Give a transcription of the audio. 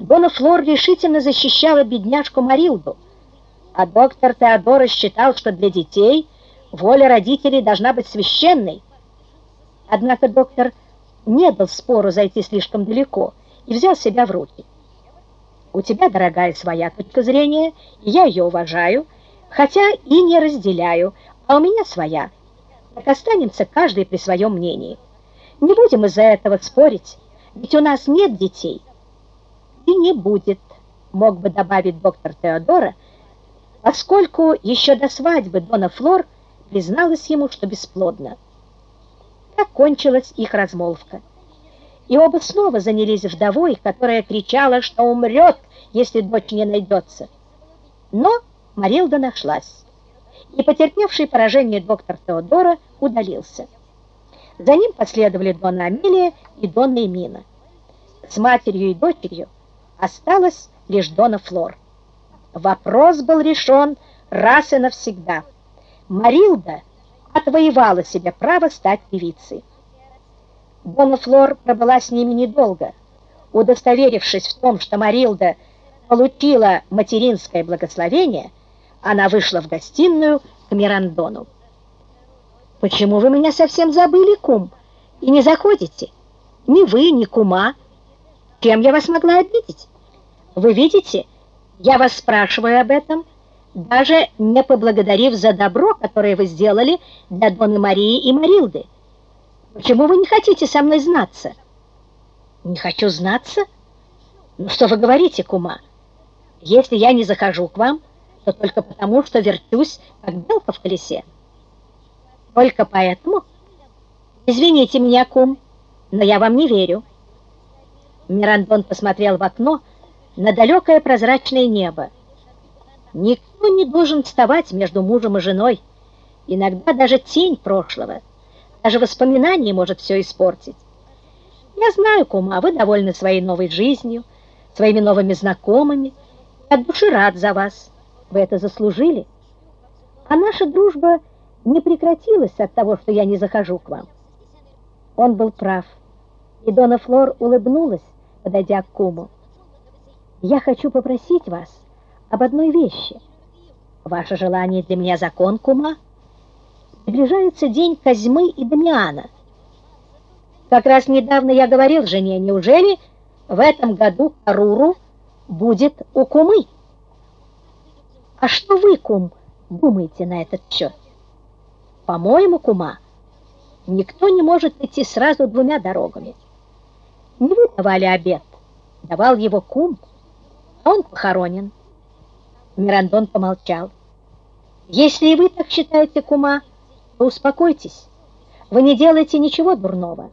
Дона Флор решительно защищала бедняжку Марилду, а доктор Теодора считал, что для детей воля родителей должна быть священной. Однако доктор не дал спору зайти слишком далеко и взял себя в руки. У тебя, дорогая, своя точка зрения, и я ее уважаю, хотя и не разделяю, а у меня своя. Так останемся каждый при своем мнении. Не будем из-за этого спорить, ведь у нас нет детей. Не будет, мог бы добавить доктор Теодора, поскольку еще до свадьбы Дона Флор призналась ему, что бесплодна. Так кончилась их размолвка. И оба снова занялись вдовой, которая кричала, что умрет, если дочь не найдется. Но Марилда нашлась, и потерпевший поражение доктор Теодора удалился. За ним последовали Дона Амелия и Дона Эмина. С матерью и дочерью осталась лишь Дона Флор. Вопрос был решен раз и навсегда. Марилда отвоевала себе право стать певицей. Дона Флор пробыла с ними недолго. Удостоверившись в том, что Марилда получила материнское благословение, она вышла в гостиную к Мирандону. «Почему вы меня совсем забыли, кум, и не заходите? Ни вы, ни кума. Чем я вас могла обидеть? Вы видите, я вас спрашиваю об этом, даже не поблагодарив за добро, которое вы сделали для Доны Марии и Марилды. Почему вы не хотите со мной знаться? Не хочу знаться? Ну что вы говорите, кума? Если я не захожу к вам, то только потому, что вертюсь, как белка в колесе. Только поэтому? Извините меня, кум, но я вам не верю. Мирандон посмотрел в окно на далекое прозрачное небо. Никто не должен вставать между мужем и женой. Иногда даже тень прошлого, даже воспоминание может все испортить. Я знаю, кума, вы довольны своей новой жизнью, своими новыми знакомыми. Я от души рад за вас. Вы это заслужили. А наша дружба не прекратилась от того, что я не захожу к вам. Он был прав, и Дона Флор улыбнулась, подойдя к куму. Я хочу попросить вас об одной вещи. Ваше желание для меня закон, кума. Приближается день Козьмы и Дамиана. Как раз недавно я говорил жене, неужели в этом году Каруру будет у кумы? А что вы, кум, думаете на этот счет? По-моему, кума, никто не может идти сразу двумя дорогами. Не вы давали обед, давал его кум, а он похоронен. Мирандон помолчал. Если и вы так считаете, кума, то успокойтесь. Вы не делаете ничего дурного.